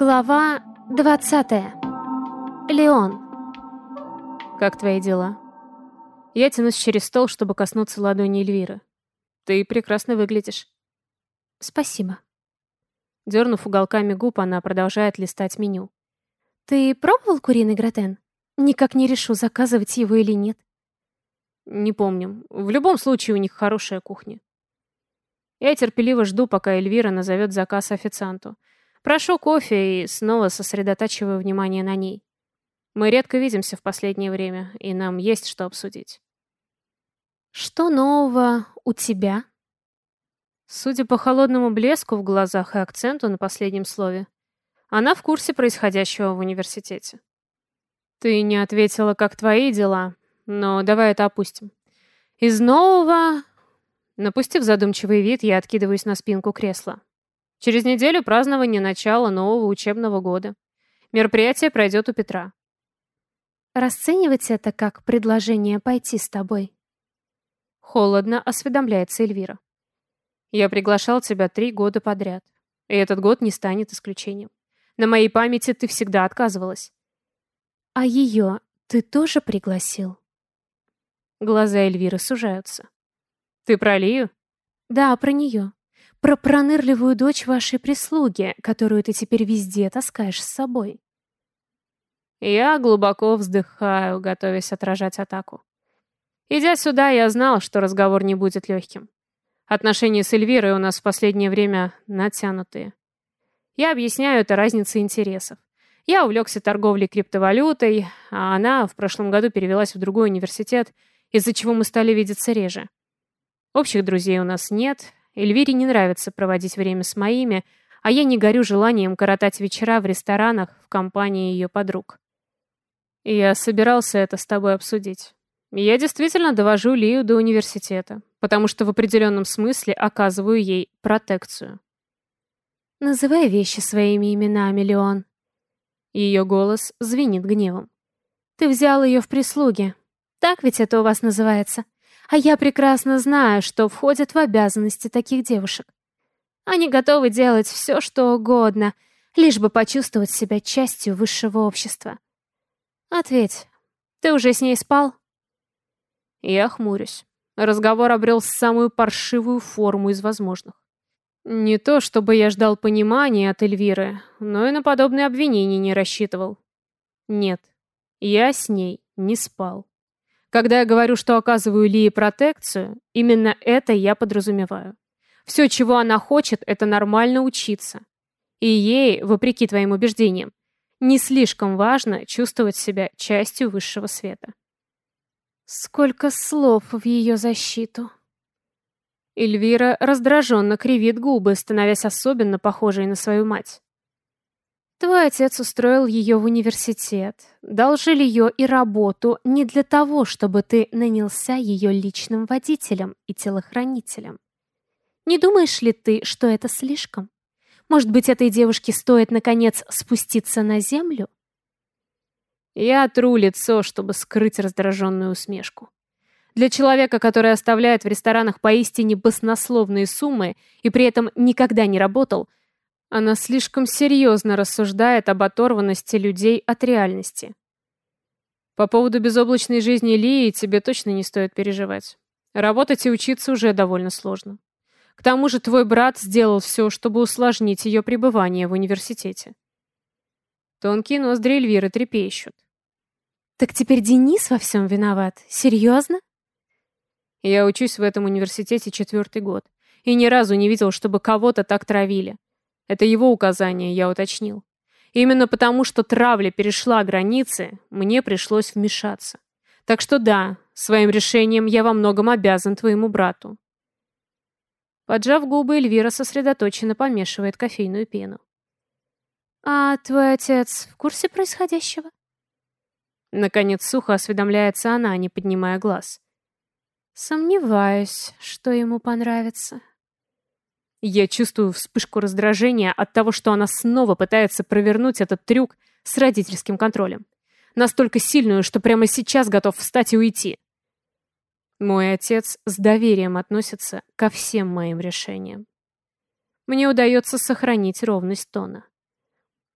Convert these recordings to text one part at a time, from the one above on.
Глава 20. Леон. Как твои дела? Я тянусь через стол, чтобы коснуться ладони Эльвиры. Ты прекрасно выглядишь. Спасибо. Дернув уголками губ, она продолжает листать меню. Ты пробовал куриный гратен? Никак не решу, заказывать его или нет. Не помню. В любом случае, у них хорошая кухня. Я терпеливо жду, пока Эльвира назовет заказ официанту. Прошу кофе и снова сосредотачиваю внимание на ней. Мы редко видимся в последнее время, и нам есть что обсудить. Что нового у тебя? Судя по холодному блеску в глазах и акценту на последнем слове, она в курсе происходящего в университете. Ты не ответила, как твои дела, но давай это опустим. Из нового... Напустив задумчивый вид, я откидываюсь на спинку кресла. Через неделю празднование начала нового учебного года. Мероприятие пройдет у Петра. Расценивать это как предложение пойти с тобой? Холодно осведомляется Эльвира. Я приглашал тебя три года подряд. И этот год не станет исключением. На моей памяти ты всегда отказывалась. А ее ты тоже пригласил? Глаза Эльвиры сужаются. Ты про Лию? Да, про нее. Про пронырливую дочь вашей прислуги, которую ты теперь везде таскаешь с собой. Я глубоко вздыхаю, готовясь отражать атаку. Идя сюда, я знал, что разговор не будет легким. Отношения с Эльвирой у нас в последнее время натянутые. Я объясняю это разницей интересов. Я увлекся торговлей криптовалютой, а она в прошлом году перевелась в другой университет, из-за чего мы стали видеться реже. Общих друзей у нас нет, Эльвире не нравится проводить время с моими, а я не горю желанием коротать вечера в ресторанах в компании ее подруг. Я собирался это с тобой обсудить. Я действительно довожу Лию до университета, потому что в определенном смысле оказываю ей протекцию. Называй вещи своими именами, Леон. Ее голос звенит гневом. Ты взял ее в прислуги. Так ведь это у вас называется. А я прекрасно знаю, что входит в обязанности таких девушек. Они готовы делать все, что угодно, лишь бы почувствовать себя частью высшего общества. Ответь, ты уже с ней спал? Я хмурюсь. Разговор обрел самую паршивую форму из возможных. Не то, чтобы я ждал понимания от Эльвиры, но и на подобные обвинения не рассчитывал. Нет, я с ней не спал. Когда я говорю, что оказываю Лии протекцию, именно это я подразумеваю. Все, чего она хочет, это нормально учиться. И ей, вопреки твоим убеждениям, не слишком важно чувствовать себя частью высшего света. Сколько слов в ее защиту. Эльвира раздраженно кривит губы, становясь особенно похожей на свою мать. Твой отец устроил ее в университет, дал жилье и работу не для того, чтобы ты нанялся ее личным водителем и телохранителем. Не думаешь ли ты, что это слишком? Может быть, этой девушке стоит, наконец, спуститься на землю? Я тру лицо, чтобы скрыть раздраженную усмешку. Для человека, который оставляет в ресторанах поистине баснословные суммы и при этом никогда не работал – она слишком серьезно рассуждает об оторванности людей от реальности. По поводу безоблачной жизни Лии тебе точно не стоит переживать. Работать и учиться уже довольно сложно. К тому же твой брат сделал все, чтобы усложнить ее пребывание в университете. Тонкие ноздри Эльвиры трепещут. Так теперь Денис во всем виноват? Серьезно? Я учусь в этом университете четвертый год. И ни разу не видел, чтобы кого-то так травили. Это его указание, я уточнил. Именно потому, что травля перешла границы, мне пришлось вмешаться. Так что да, своим решением я во многом обязан твоему брату. Поджав губы, Эльвира сосредоточенно помешивает кофейную пену. «А твой отец в курсе происходящего?» Наконец сухо осведомляется она, не поднимая глаз. «Сомневаюсь, что ему понравится». Я чувствую вспышку раздражения от того, что она снова пытается провернуть этот трюк с родительским контролем. Настолько сильную, что прямо сейчас готов встать и уйти. Мой отец с доверием относится ко всем моим решениям. Мне удается сохранить ровность тона.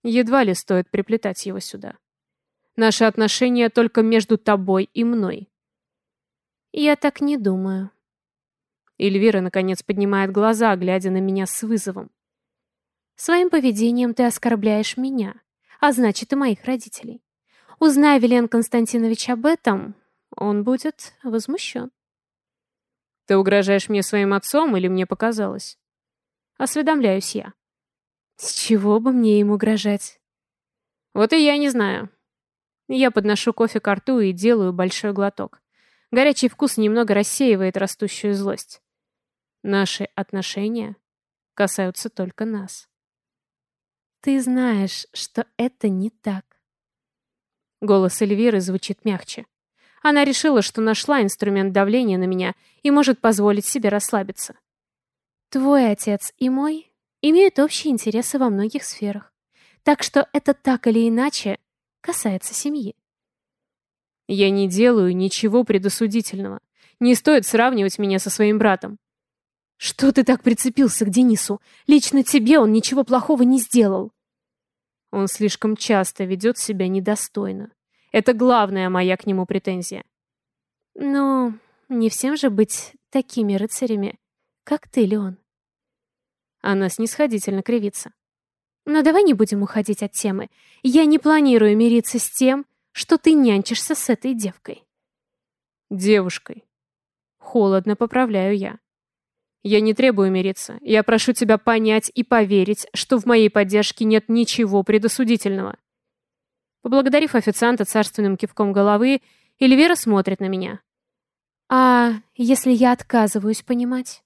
Едва ли стоит приплетать его сюда. Наши отношения только между тобой и мной. Я так не думаю. Эльвира, наконец, поднимает глаза, глядя на меня с вызовом. Своим поведением ты оскорбляешь меня, а значит и моих родителей. Узнай Велен Константинович об этом, он будет возмущен. Ты угрожаешь мне своим отцом или мне показалось? Осведомляюсь я. С чего бы мне им угрожать? Вот и я не знаю. Я подношу кофе к рту и делаю большой глоток. Горячий вкус немного рассеивает растущую злость. Наши отношения касаются только нас. Ты знаешь, что это не так. Голос Эльвиры звучит мягче. Она решила, что нашла инструмент давления на меня и может позволить себе расслабиться. Твой отец и мой имеют общие интересы во многих сферах. Так что это так или иначе касается семьи. Я не делаю ничего предосудительного. Не стоит сравнивать меня со своим братом. Что ты так прицепился к Денису? Лично тебе он ничего плохого не сделал. Он слишком часто ведет себя недостойно. Это главная моя к нему претензия. Ну, не всем же быть такими рыцарями, как ты, Леон. Она снисходительно кривится. Но давай не будем уходить от темы. Я не планирую мириться с тем, что ты нянчишься с этой девкой. Девушкой. Холодно поправляю я. Я не требую мириться. Я прошу тебя понять и поверить, что в моей поддержке нет ничего предосудительного. Поблагодарив официанта царственным кивком головы, Эльвира смотрит на меня. А если я отказываюсь понимать?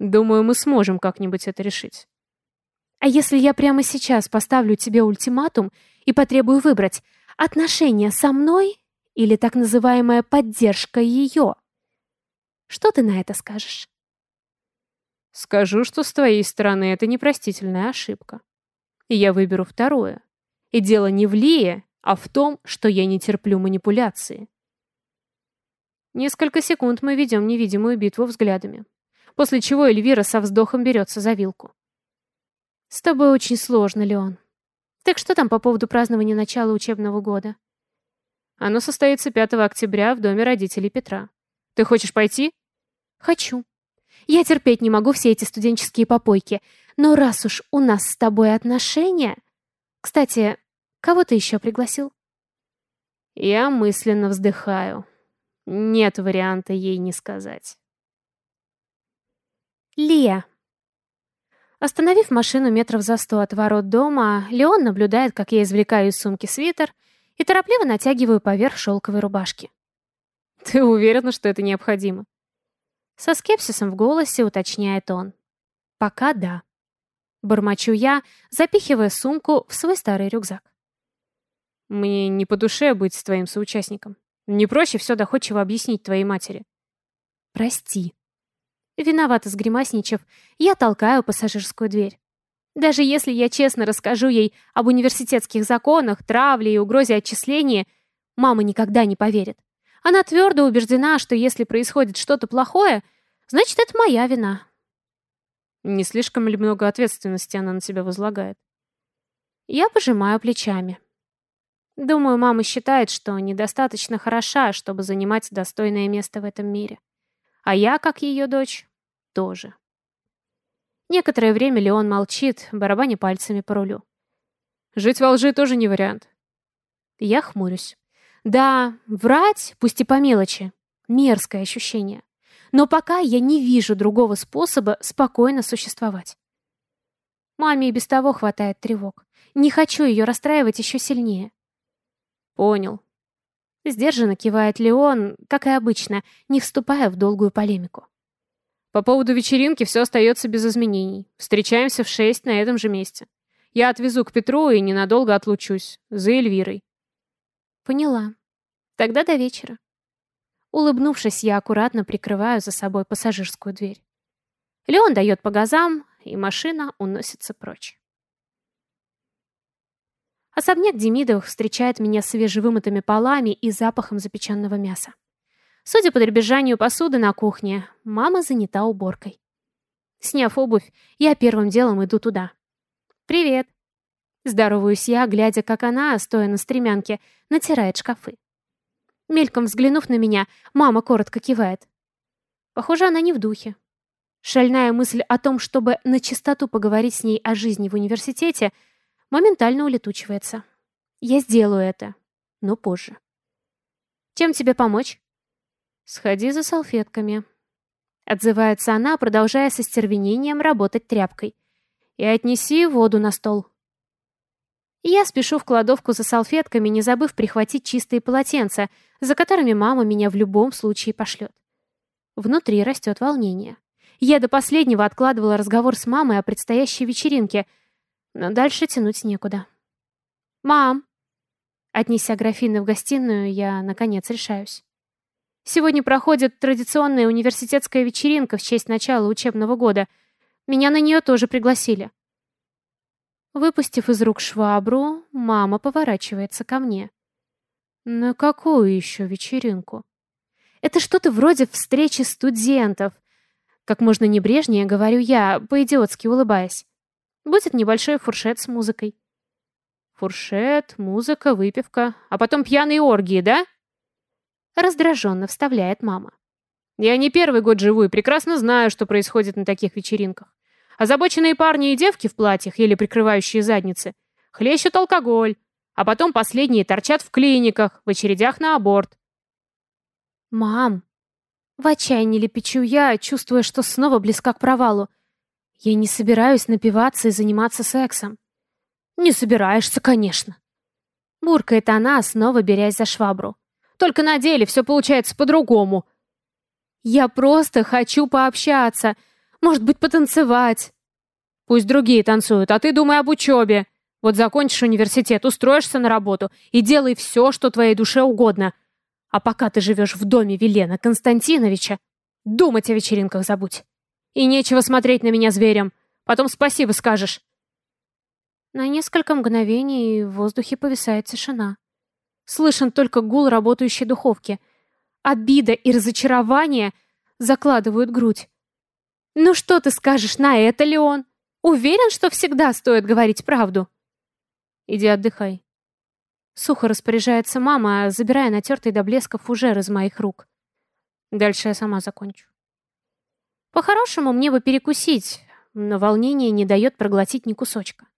Думаю, мы сможем как-нибудь это решить. А если я прямо сейчас поставлю тебе ультиматум и потребую выбрать отношения со мной или так называемая поддержка ее? Что ты на это скажешь? Скажу, что с твоей стороны это непростительная ошибка. И я выберу второе. И дело не в Лие, а в том, что я не терплю манипуляции. Несколько секунд мы ведем невидимую битву взглядами, после чего Эльвира со вздохом берется за вилку. «С тобой очень сложно, Леон. Так что там по поводу празднования начала учебного года?» «Оно состоится 5 октября в доме родителей Петра. Ты хочешь пойти?» «Хочу. Я терпеть не могу все эти студенческие попойки. Но раз уж у нас с тобой отношения... Кстати, кого ты еще пригласил?» Я мысленно вздыхаю. Нет варианта ей не сказать. Лия. Остановив машину метров за сто от ворот дома, Леон наблюдает, как я извлекаю из сумки свитер и торопливо натягиваю поверх шелковой рубашки. «Ты уверена, что это необходимо?» Со скепсисом в голосе уточняет он. «Пока да». Бормочу я, запихивая сумку в свой старый рюкзак. «Мне не по душе быть с твоим соучастником. Не проще все доходчиво объяснить твоей матери». «Прости», Виновато сгримасничав, я толкаю пассажирскую дверь. Даже если я честно расскажу ей об университетских законах, травле и угрозе отчисления, мама никогда не поверит. Она твердо убеждена, что если происходит что-то плохое, значит, это моя вина. Не слишком ли много ответственности она на себя возлагает? Я пожимаю плечами. Думаю, мама считает, что недостаточно хороша, чтобы занимать достойное место в этом мире. А я, как ее дочь, тоже. Некоторое время Леон молчит, барабаня пальцами по рулю. Жить во лжи тоже не вариант. Я хмурюсь. Да, врать, пусть и по мелочи. Мерзкое ощущение. Но пока я не вижу другого способа спокойно существовать. Маме и без того хватает тревог. Не хочу ее расстраивать еще сильнее. Понял. Сдержанно кивает Леон, как и обычно, не вступая в долгую полемику. По поводу вечеринки все остается без изменений. Встречаемся в шесть на этом же месте. Я отвезу к Петру и ненадолго отлучусь. За Эльвирой. Поняла. Тогда до вечера. Улыбнувшись, я аккуратно прикрываю за собой пассажирскую дверь. Леон дает по газам, и машина уносится прочь. Особняк Демидовых встречает меня свежевымытыми полами и запахом запеченного мяса. Судя по дребезжанию посуды на кухне, мама занята уборкой. Сняв обувь, я первым делом иду туда. «Привет!» Здороваюсь я, глядя, как она, стоя на стремянке, натирает шкафы. Мельком взглянув на меня, мама коротко кивает. Похоже, она не в духе. Шальная мысль о том, чтобы на чистоту поговорить с ней о жизни в университете, моментально улетучивается. Я сделаю это, но позже. Чем тебе помочь? Сходи за салфетками. Отзывается она, продолжая со стервенением работать тряпкой. И отнеси воду на стол. Я спешу в кладовку за салфетками, не забыв прихватить чистые полотенца, за которыми мама меня в любом случае пошлет. Внутри растет волнение. Я до последнего откладывала разговор с мамой о предстоящей вечеринке, но дальше тянуть некуда. «Мам!» Отнеся графины в гостиную, я, наконец, решаюсь. Сегодня проходит традиционная университетская вечеринка в честь начала учебного года. Меня на нее тоже пригласили. Выпустив из рук швабру, мама поворачивается ко мне. На какую еще вечеринку? Это что-то вроде встречи студентов. Как можно небрежнее говорю я, по-идиотски улыбаясь. Будет небольшой фуршет с музыкой. Фуршет, музыка, выпивка, а потом пьяные оргии, да? Раздраженно вставляет мама. Я не первый год живу и прекрасно знаю, что происходит на таких вечеринках. Озабоченные парни и девки в платьях или прикрывающие задницы хлещут алкоголь, а потом последние торчат в клиниках, в очередях на аборт. «Мам!» В отчаянии лепечу я, чувствуя, что снова близка к провалу. Я не собираюсь напиваться и заниматься сексом. «Не собираешься, конечно!» Буркает она, снова берясь за швабру. «Только на деле все получается по-другому!» «Я просто хочу пообщаться!» Может быть, потанцевать?» «Пусть другие танцуют, а ты думай об учебе. Вот закончишь университет, устроишься на работу и делай все, что твоей душе угодно. А пока ты живешь в доме Велена Константиновича, думать о вечеринках забудь. И нечего смотреть на меня зверем. Потом спасибо скажешь». На несколько мгновений в воздухе повисает тишина. Слышен только гул работающей духовки. Обида и разочарование закладывают грудь. «Ну что ты скажешь на это, Леон? Уверен, что всегда стоит говорить правду?» «Иди отдыхай». Сухо распоряжается мама, забирая натертый до блеска фужер из моих рук. Дальше я сама закончу. По-хорошему, мне бы перекусить, но волнение не дает проглотить ни кусочка.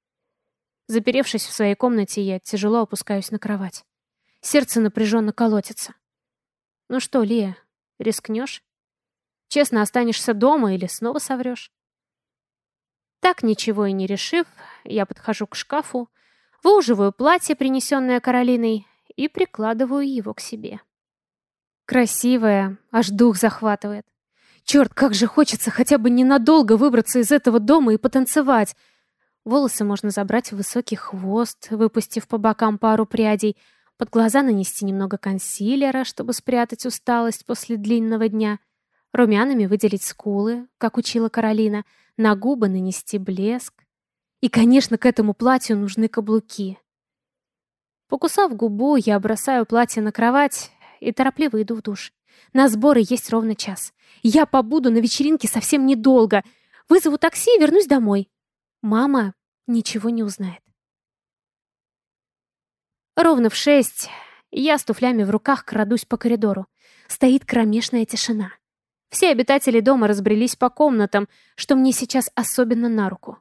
Заперевшись в своей комнате, я тяжело опускаюсь на кровать. Сердце напряженно колотится. «Ну что, Лия, рискнешь?» Честно останешься дома или снова соврешь? Так ничего и не решив, я подхожу к шкафу, выуживаю платье, принесенное Каролиной, и прикладываю его к себе. Красивое, аж дух захватывает. Черт, как же хочется хотя бы ненадолго выбраться из этого дома и потанцевать. Волосы можно забрать в высокий хвост, выпустив по бокам пару прядей, под глаза нанести немного консилера, чтобы спрятать усталость после длинного дня — румянами выделить скулы, как учила Каролина, на губы нанести блеск. И, конечно, к этому платью нужны каблуки. Покусав губу, я бросаю платье на кровать и торопливо иду в душ. На сборы есть ровно час. Я побуду на вечеринке совсем недолго. Вызову такси и вернусь домой. Мама ничего не узнает. Ровно в шесть я с туфлями в руках крадусь по коридору. Стоит кромешная тишина. Все обитатели дома разбрелись по комнатам, что мне сейчас особенно на руку.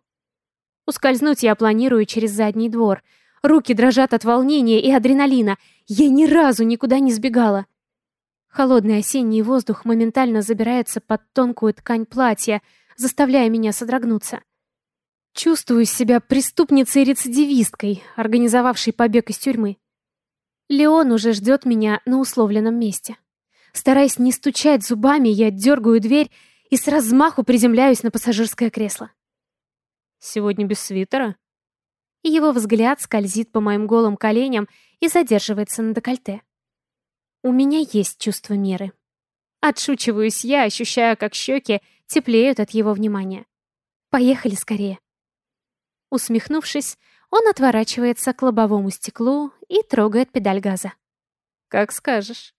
Ускользнуть я планирую через задний двор. Руки дрожат от волнения и адреналина. Я ни разу никуда не сбегала. Холодный осенний воздух моментально забирается под тонкую ткань платья, заставляя меня содрогнуться. Чувствую себя преступницей-рецидивисткой, организовавшей побег из тюрьмы. Леон уже ждет меня на условленном месте. Стараясь не стучать зубами, я дергаю дверь и с размаху приземляюсь на пассажирское кресло. «Сегодня без свитера?» Его взгляд скользит по моим голым коленям и задерживается на декольте. У меня есть чувство меры. Отшучиваюсь я, ощущая, как щеки теплеют от его внимания. Поехали скорее. Усмехнувшись, он отворачивается к лобовому стеклу и трогает педаль газа. «Как скажешь».